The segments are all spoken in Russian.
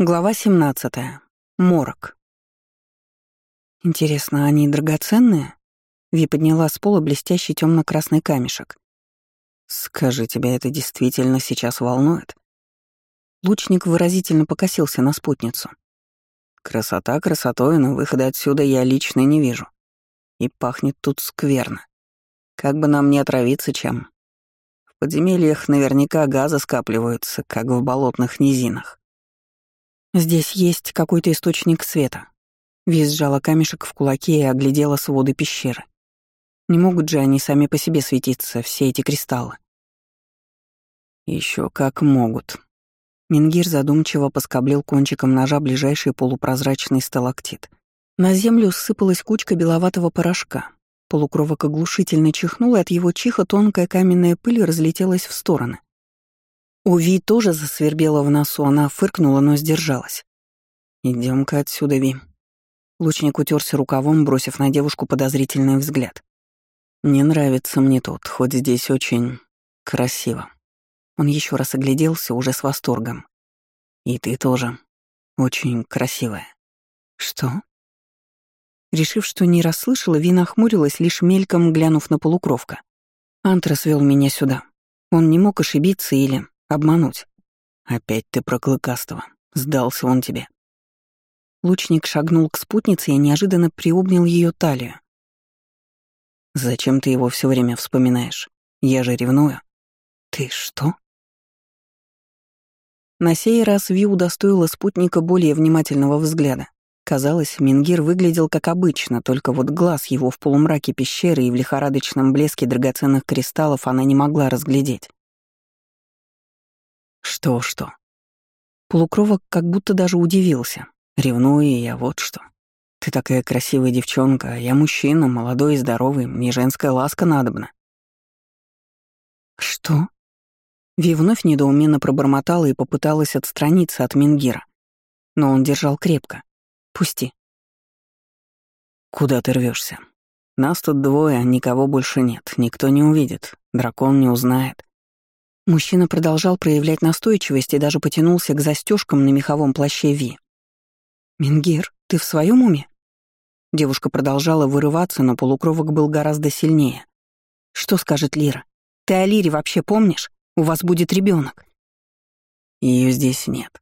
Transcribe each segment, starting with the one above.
Глава 17. Морок. Интересно, они драгоценные? Ви подняла с пола блестящий темно красный камешек. Скажи, тебя это действительно сейчас волнует? Лучник выразительно покосился на спутницу. Красота красотой, но выхода отсюда я лично не вижу. И пахнет тут скверно. Как бы нам не отравиться чем. В подземельях наверняка газы скапливаются, как в болотных низинах. «Здесь есть какой-то источник света». Виз сжала камешек в кулаке и оглядела своды пещеры. Не могут же они сами по себе светиться, все эти кристаллы. Еще как могут. Мингир задумчиво поскоблил кончиком ножа ближайший полупрозрачный сталактит. На землю сыпалась кучка беловатого порошка. Полукровок оглушительно чихнул, и от его чиха тонкая каменная пыль разлетелась в стороны. У Ви тоже засвербела в носу, она фыркнула, но сдержалась. Идем-ка отсюда, Ви». Лучник утерся рукавом, бросив на девушку подозрительный взгляд. «Не нравится мне тут, хоть здесь очень красиво». Он еще раз огляделся уже с восторгом. «И ты тоже очень красивая». «Что?» Решив, что не расслышала, Ви нахмурилась, лишь мельком глянув на полукровка. Антрас вел меня сюда. Он не мог ошибиться или Обмануть. Опять ты про Клыкастого. Сдался он тебе. Лучник шагнул к спутнице и неожиданно приобнял ее талию. «Зачем ты его все время вспоминаешь? Я же ревную». «Ты что?» На сей раз Ви удостоила спутника более внимательного взгляда. Казалось, Мингир выглядел как обычно, только вот глаз его в полумраке пещеры и в лихорадочном блеске драгоценных кристаллов она не могла разглядеть. Что-что? Полукровок как будто даже удивился. Ревную я вот что. Ты такая красивая девчонка, а я мужчина, молодой и здоровый, мне женская ласка надобна. Что? Ви вновь недоуменно пробормотала и попыталась отстраниться от Мингира. Но он держал крепко. Пусти. Куда ты рвешься? Нас тут двое, никого больше нет, никто не увидит, дракон не узнает. Мужчина продолжал проявлять настойчивость и даже потянулся к застежкам на меховом плаще Ви. «Мингир, ты в своем уме?» Девушка продолжала вырываться, но полукровок был гораздо сильнее. «Что скажет Лира? Ты о Лире вообще помнишь? У вас будет ребенок. Ее здесь нет».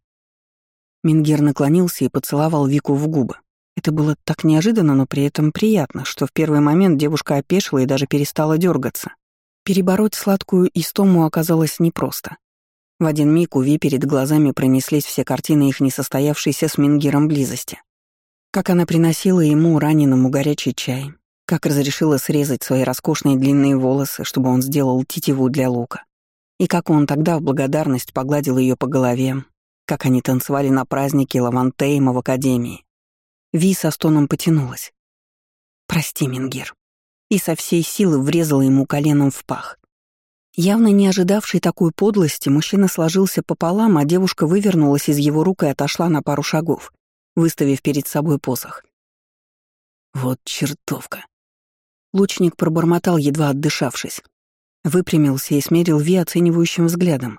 Мингир наклонился и поцеловал Вику в губы. Это было так неожиданно, но при этом приятно, что в первый момент девушка опешила и даже перестала дергаться. Перебороть сладкую истому оказалось непросто. В один миг у Ви перед глазами пронеслись все картины их несостоявшейся с Мингиром близости. Как она приносила ему, раненому, горячий чай, как разрешила срезать свои роскошные длинные волосы, чтобы он сделал тетиву для лука, и как он тогда в благодарность погладил ее по голове, как они танцевали на празднике Лавантейма в Академии. Ви со стоном потянулась. «Прости, Мингир», и со всей силы врезала ему коленом в пах. Явно не ожидавший такой подлости, мужчина сложился пополам, а девушка вывернулась из его рук и отошла на пару шагов, выставив перед собой посох. «Вот чертовка!» Лучник пробормотал, едва отдышавшись. Выпрямился и смерил Ви оценивающим взглядом.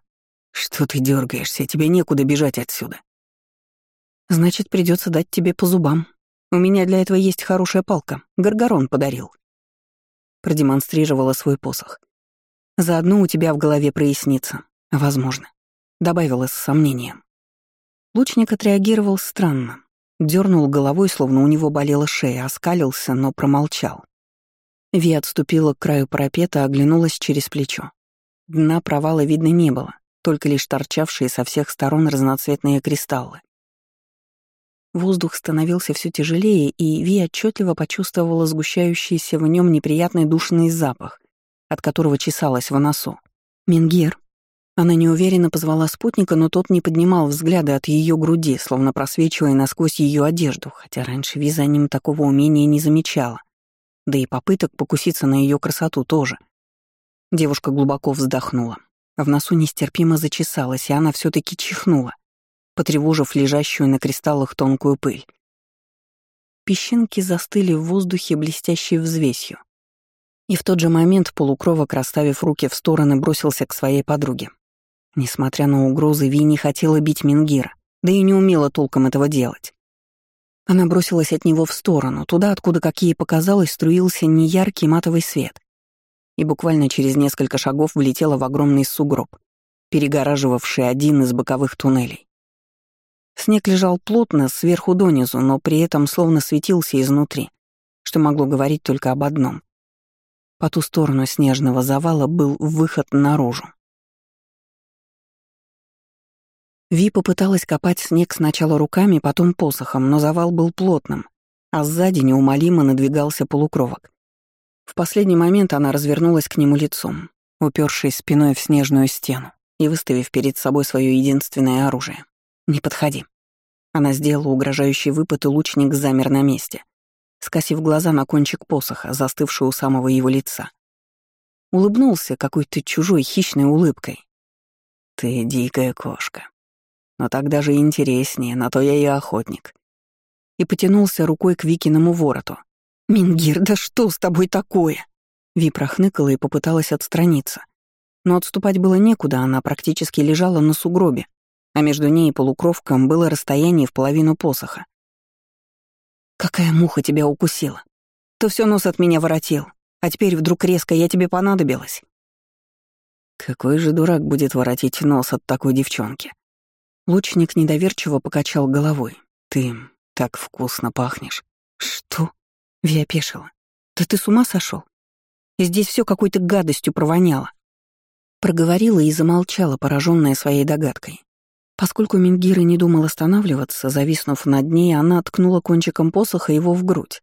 «Что ты дергаешься? Тебе некуда бежать отсюда». «Значит, придется дать тебе по зубам. У меня для этого есть хорошая палка. Гаргорон подарил» продемонстрировала свой посох. «Заодно у тебя в голове прояснится. Возможно», — добавила с сомнением. Лучник отреагировал странно. Дернул головой, словно у него болела шея, оскалился, но промолчал. Ви отступила к краю парапета, оглянулась через плечо. Дна провала видно не было, только лишь торчавшие со всех сторон разноцветные кристаллы. Воздух становился все тяжелее, и Ви отчетливо почувствовала сгущающийся в нем неприятный душный запах, от которого чесалась в носу. «Мингер». Она неуверенно позвала спутника, но тот не поднимал взгляда от ее груди, словно просвечивая насквозь ее одежду, хотя раньше Ви за ним такого умения не замечала. Да и попыток покуситься на ее красоту тоже. Девушка глубоко вздохнула. В носу нестерпимо зачесалась, и она все таки чихнула потревожив лежащую на кристаллах тонкую пыль. Песчинки застыли в воздухе блестящей взвесью. И в тот же момент полукровок, расставив руки в стороны, бросился к своей подруге. Несмотря на угрозы, Ви не хотела бить Мингира. да и не умела толком этого делать. Она бросилась от него в сторону, туда, откуда, как ей показалось, струился неяркий матовый свет, и буквально через несколько шагов влетела в огромный сугроб, перегораживавший один из боковых туннелей. Снег лежал плотно, сверху донизу, но при этом словно светился изнутри, что могло говорить только об одном. По ту сторону снежного завала был выход наружу. Ви попыталась копать снег сначала руками, потом посохом, но завал был плотным, а сзади неумолимо надвигался полукровок. В последний момент она развернулась к нему лицом, упершись спиной в снежную стену и выставив перед собой свое единственное оружие. «Не подходи». Она сделала угрожающий выпад, и лучник замер на месте, скосив глаза на кончик посоха, застывший у самого его лица. Улыбнулся какой-то чужой хищной улыбкой. «Ты дикая кошка. Но так даже интереснее, на то я и охотник». И потянулся рукой к Викиному вороту, «Мингир, да что с тобой такое?» Ви прохныкала и попыталась отстраниться. Но отступать было некуда, она практически лежала на сугробе, а между ней и полукровком было расстояние в половину посоха. «Какая муха тебя укусила? Ты все нос от меня воротил, а теперь вдруг резко я тебе понадобилась». «Какой же дурак будет воротить нос от такой девчонки?» Лучник недоверчиво покачал головой. «Ты так вкусно пахнешь». «Что?» Ви опешила. «Да ты с ума сошел? Здесь все какой-то гадостью провоняло». Проговорила и замолчала, пораженная своей догадкой. Поскольку Мингира не думал останавливаться, зависнув над ней, она ткнула кончиком посоха его в грудь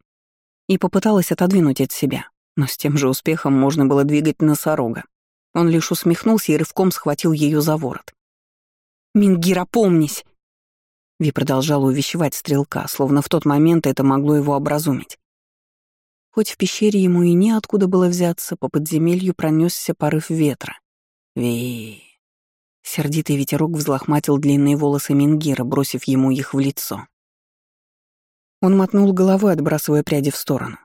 и попыталась отодвинуть от себя, но с тем же успехом можно было двигать носорога. Он лишь усмехнулся и рывком схватил ее за ворот. «Мингира, помнись!» Ви продолжала увещевать стрелка, словно в тот момент это могло его образумить. Хоть в пещере ему и неоткуда было взяться, по подземелью пронесся порыв ветра. Ви. Сердитый ветерок взлохматил длинные волосы Мингира, бросив ему их в лицо. Он мотнул головой, отбрасывая пряди в сторону.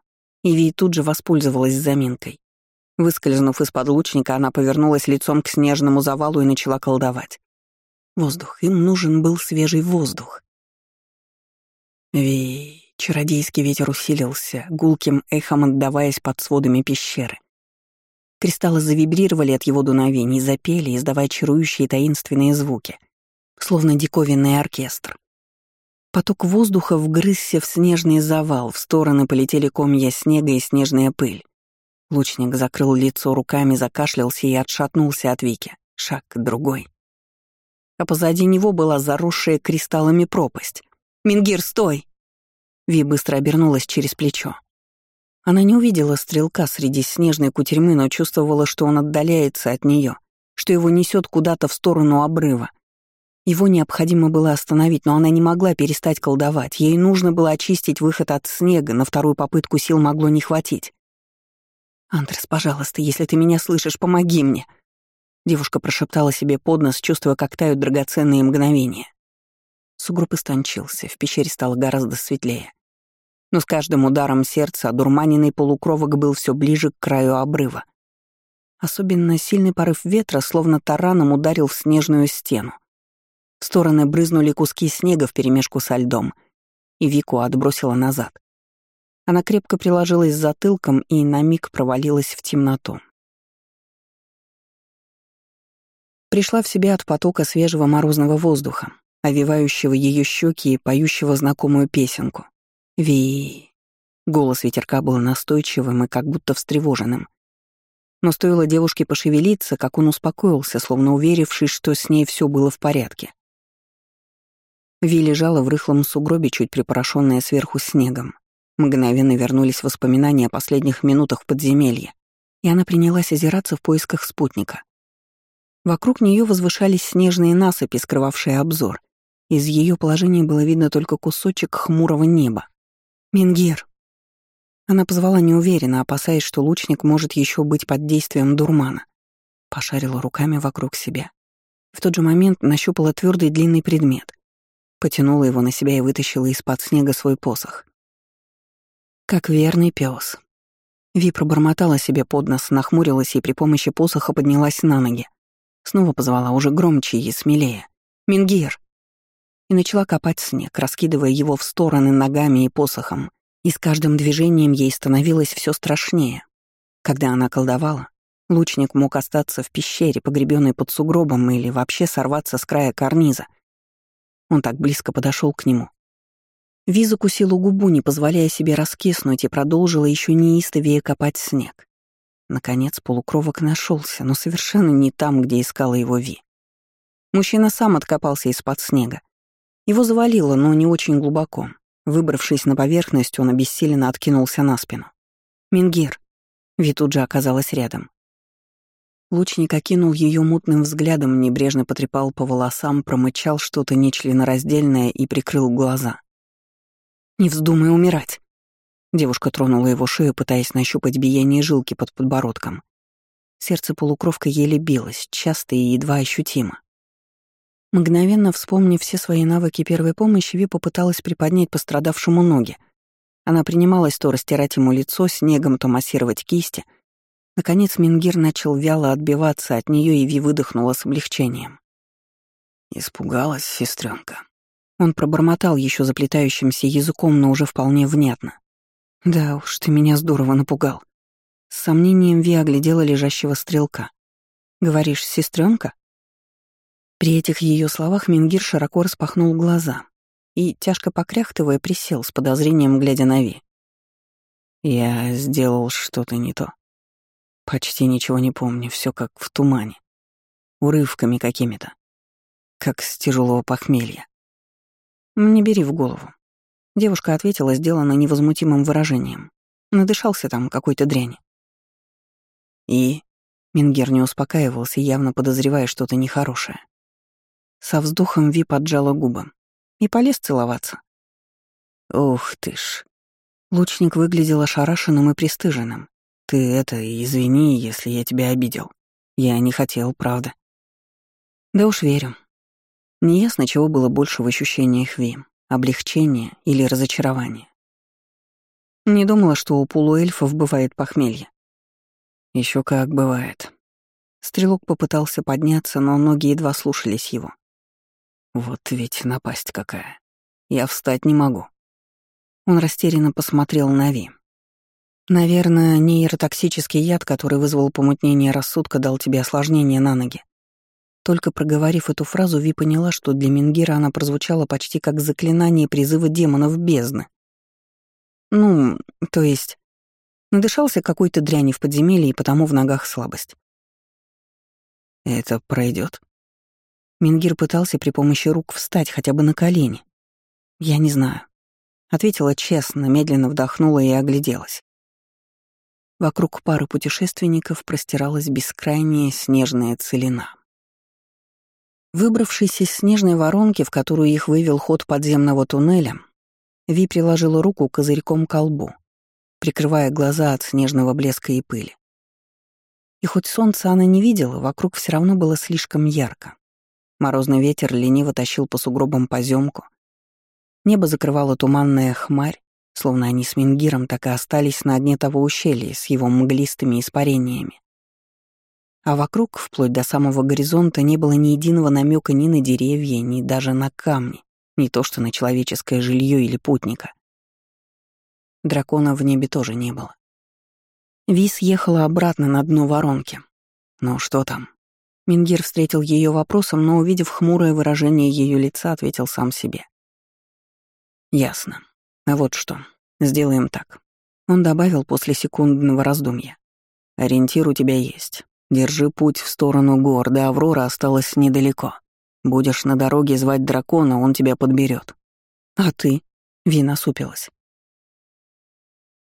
И Ви тут же воспользовалась заминкой. Выскользнув из-под лучника, она повернулась лицом к снежному завалу и начала колдовать. Воздух. Им нужен был свежий воздух. Ви. Чародейский ветер усилился, гулким эхом отдаваясь под сводами пещеры. Кристаллы завибрировали от его дуновений, запели, издавая чарующие таинственные звуки, словно диковинный оркестр. Поток воздуха вгрызся в снежный завал, в стороны полетели комья снега и снежная пыль. Лучник закрыл лицо руками, закашлялся и отшатнулся от Вики. Шаг другой. А позади него была заросшая кристаллами пропасть. «Мингир, стой!» Ви быстро обернулась через плечо. Она не увидела стрелка среди снежной кутерьмы, но чувствовала, что он отдаляется от нее, что его несет куда-то в сторону обрыва. Его необходимо было остановить, но она не могла перестать колдовать. Ей нужно было очистить выход от снега, на вторую попытку сил могло не хватить. «Андрес, пожалуйста, если ты меня слышишь, помоги мне!» Девушка прошептала себе под нос, чувствуя, как тают драгоценные мгновения. Сугроб истончился, в пещере стало гораздо светлее но с каждым ударом сердца одурманенный полукровок был все ближе к краю обрыва. Особенно сильный порыв ветра словно тараном ударил в снежную стену. В стороны брызнули куски снега вперемешку со льдом, и Вику отбросила назад. Она крепко приложилась затылком и на миг провалилась в темноту. Пришла в себя от потока свежего морозного воздуха, овивающего ее щеки и поющего знакомую песенку. Ви. Голос ветерка был настойчивым и как будто встревоженным. Но стоило девушке пошевелиться, как он успокоился, словно уверившись, что с ней все было в порядке. Ви лежала в рыхлом сугробе, чуть припорошенная сверху снегом. Мгновенно вернулись воспоминания о последних минутах в подземелье, и она принялась озираться в поисках спутника. Вокруг нее возвышались снежные насыпи, скрывавшие обзор. Из ее положения было видно только кусочек хмурого неба. «Мингир». Она позвала неуверенно, опасаясь, что лучник может еще быть под действием дурмана. Пошарила руками вокруг себя. В тот же момент нащупала твердый длинный предмет. Потянула его на себя и вытащила из-под снега свой посох. Как верный пес. Ви пробормотала себе под нос, нахмурилась и при помощи посоха поднялась на ноги. Снова позвала уже громче и смелее. «Мингир!» И начала копать снег, раскидывая его в стороны ногами и посохом. И с каждым движением ей становилось все страшнее. Когда она колдовала, лучник мог остаться в пещере, погребенной под сугробом, или вообще сорваться с края карниза. Он так близко подошел к нему. Ви закусила губу, не позволяя себе раскиснуть, и продолжила еще неистовее копать снег. Наконец полукровок нашелся, но совершенно не там, где искала его Ви. Мужчина сам откопался из-под снега. Его завалило, но не очень глубоко. Выбравшись на поверхность, он обессиленно откинулся на спину. «Мингир!» Ви тут же оказалась рядом. Лучник окинул ее мутным взглядом, небрежно потрепал по волосам, промычал что-то нечленораздельное и прикрыл глаза. «Не вздумай умирать!» Девушка тронула его шею, пытаясь нащупать биение жилки под подбородком. Сердце полукровка еле билось, часто и едва ощутимо. Мгновенно вспомнив все свои навыки первой помощи, Ви попыталась приподнять пострадавшему ноги. Она принималась то растирать ему лицо снегом, то массировать кисти. Наконец Мингир начал вяло отбиваться от нее, и Ви выдохнула с облегчением. Испугалась сестренка. Он пробормотал еще заплетающимся языком, но уже вполне внятно. «Да уж, ты меня здорово напугал». С сомнением Ви оглядела лежащего стрелка. «Говоришь, сестренка? При этих ее словах Мингир широко распахнул глаза и, тяжко покряхтывая, присел с подозрением, глядя на Ви. «Я сделал что-то не то. Почти ничего не помню, все как в тумане. Урывками какими-то. Как с тяжелого похмелья. «Не бери в голову». Девушка ответила, сделана невозмутимым выражением. Надышался там какой-то дряни. И Мингер не успокаивался, явно подозревая что-то нехорошее. Со вздохом Ви поджала губы и полез целоваться. «Ух ты ж!» Лучник выглядел ошарашенным и пристыженным. «Ты это, извини, если я тебя обидел. Я не хотел, правда». «Да уж верю». Неясно, чего было больше в ощущениях Ви — облегчение или разочарование. Не думала, что у полуэльфов бывает похмелье. Еще как бывает. Стрелок попытался подняться, но ноги едва слушались его. Вот ведь напасть какая. Я встать не могу. Он растерянно посмотрел на Ви. Наверное, нейротоксический яд, который вызвал помутнение рассудка, дал тебе осложнение на ноги. Только проговорив эту фразу, Ви поняла, что для Мингира она прозвучала почти как заклинание призыва демонов бездны. Ну, то есть, надышался какой-то дряни в подземелье, и потому в ногах слабость. Это пройдет? Мингир пытался при помощи рук встать хотя бы на колени. «Я не знаю», — ответила честно, медленно вдохнула и огляделась. Вокруг пары путешественников простиралась бескрайняя снежная целина. Выбравшись из снежной воронки, в которую их вывел ход подземного туннеля, Ви приложила руку козырьком к колбу, прикрывая глаза от снежного блеска и пыли. И хоть солнца она не видела, вокруг все равно было слишком ярко. Морозный ветер лениво тащил по сугробам поземку. Небо закрывало туманная хмарь, словно они с Мингиром так и остались на дне того ущелья с его мглистыми испарениями. А вокруг, вплоть до самого горизонта, не было ни единого намека ни на деревья, ни даже на камни, не то что на человеческое жилье или путника. Дракона в небе тоже не было. Вис ехала обратно на дно воронки. «Ну что там?» Мингир встретил ее вопросом, но, увидев хмурое выражение ее лица, ответил сам себе. «Ясно. А вот что. Сделаем так». Он добавил после секундного раздумья. «Ориентир у тебя есть. Держи путь в сторону гор, до Аврора осталось недалеко. Будешь на дороге звать дракона, он тебя подберет. «А ты?» — Вина супилась.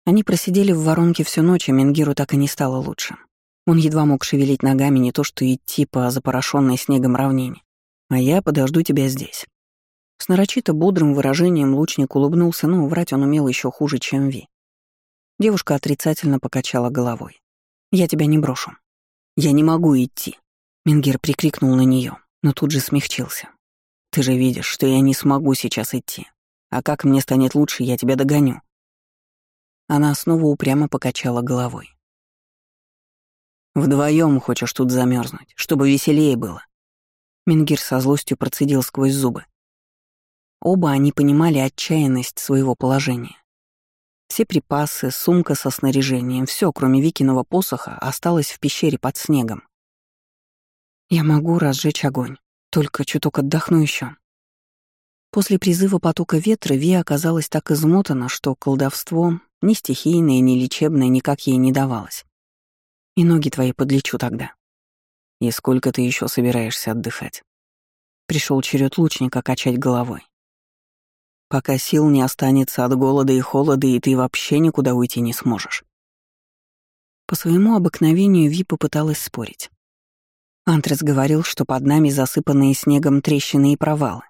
Они просидели в воронке всю ночь, и Менгиру так и не стало лучше. Он едва мог шевелить ногами, не то что идти по запорошенной снегом равнине. А я подожду тебя здесь. С нарочито бодрым выражением лучник улыбнулся, но врать он умел еще хуже, чем Ви. Девушка отрицательно покачала головой. «Я тебя не брошу». «Я не могу идти», — Мингер прикрикнул на нее, но тут же смягчился. «Ты же видишь, что я не смогу сейчас идти. А как мне станет лучше, я тебя догоню». Она снова упрямо покачала головой. Вдвоем хочешь тут замерзнуть, чтобы веселее было. Мингир со злостью процедил сквозь зубы. Оба они понимали отчаянность своего положения. Все припасы, сумка со снаряжением, все, кроме Викиного посоха, осталось в пещере под снегом. «Я могу разжечь огонь, только чуток отдохну еще. После призыва потока ветра Ви оказалась так измотана, что колдовство, ни стихийное, ни лечебное, никак ей не давалось. И ноги твои подлечу тогда. И сколько ты еще собираешься отдыхать? Пришел черед лучника качать головой. Пока сил не останется от голода и холода, и ты вообще никуда уйти не сможешь. По своему обыкновению Ви попыталась спорить. Антрес говорил, что под нами засыпанные снегом трещины и провалы.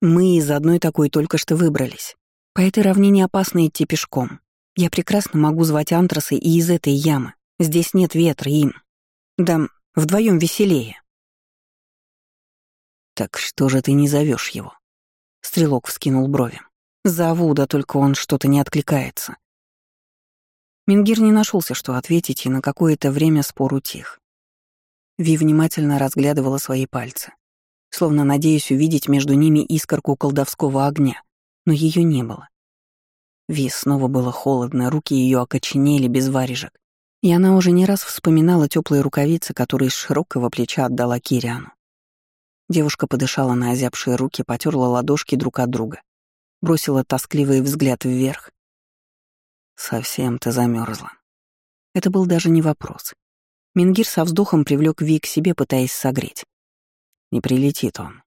Мы из одной такой только что выбрались. По этой равнине опасно идти пешком. Я прекрасно могу звать Антраса и из этой ямы. Здесь нет ветра, им. Да, вдвоем веселее. Так что же ты не зовешь его? Стрелок вскинул брови. Зову, да только он что-то не откликается. Мингир не нашелся, что ответить, и на какое-то время спор утих. Ви внимательно разглядывала свои пальцы, словно надеясь увидеть между ними искорку колдовского огня, но ее не было. Ви снова было холодно, руки ее окоченели без варежек, и она уже не раз вспоминала теплые рукавицы, которые с широкого плеча отдала Кириану. Девушка подышала на озябшие руки, потерла ладошки друг от друга, бросила тоскливый взгляд вверх. «Совсем ты замерзла. Это был даже не вопрос. Мингир со вздохом привлек Ви к себе, пытаясь согреть. Не прилетит он.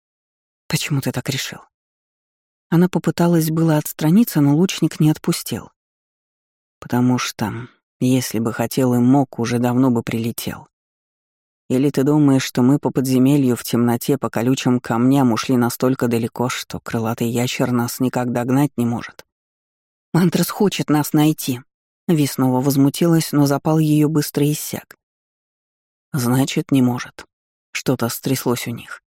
Почему ты так решил? Она попыталась было отстраниться, но лучник не отпустил. Потому что, если бы хотел и мог, уже давно бы прилетел. Или ты думаешь, что мы по подземелью в темноте по колючим камням ушли настолько далеко, что крылатый ящер нас никак догнать не может? Мантрас хочет нас найти. Ви снова возмутилась, но запал ее быстро иссяк. Значит, не может. Что-то стряслось у них.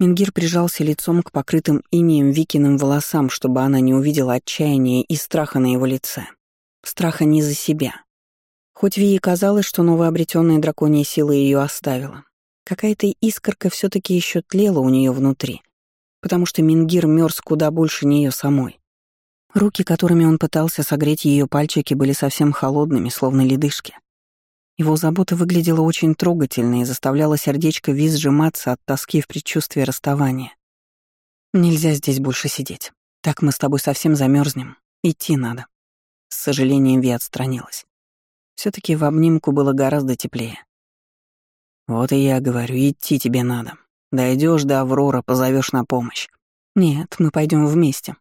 Мингир прижался лицом к покрытым инеем Викиным волосам, чтобы она не увидела отчаяния и страха на его лице. Страха не за себя. Хоть Вии казалось, что новообретенная драконья сила ее оставила, какая-то искорка все таки еще тлела у нее внутри, потому что Мингир мерз куда больше нее самой. Руки, которыми он пытался согреть ее пальчики, были совсем холодными, словно ледышки. Его забота выглядела очень трогательно и заставляла сердечко виз сжиматься от тоски в предчувствии расставания. «Нельзя здесь больше сидеть. Так мы с тобой совсем замерзнем. Идти надо». С сожалением Ви отстранилась. Все таки в обнимку было гораздо теплее. «Вот и я говорю, идти тебе надо. Дойдешь до Аврора, позовешь на помощь». «Нет, мы пойдем вместе».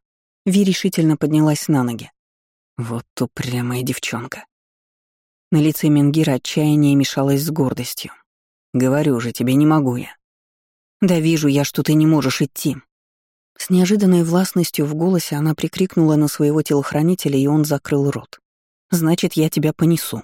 Ви решительно поднялась на ноги. Вот упрямая девчонка. На лице Менгира отчаяние мешалось с гордостью. «Говорю же, тебе не могу я». «Да вижу я, что ты не можешь идти». С неожиданной властностью в голосе она прикрикнула на своего телохранителя, и он закрыл рот. «Значит, я тебя понесу».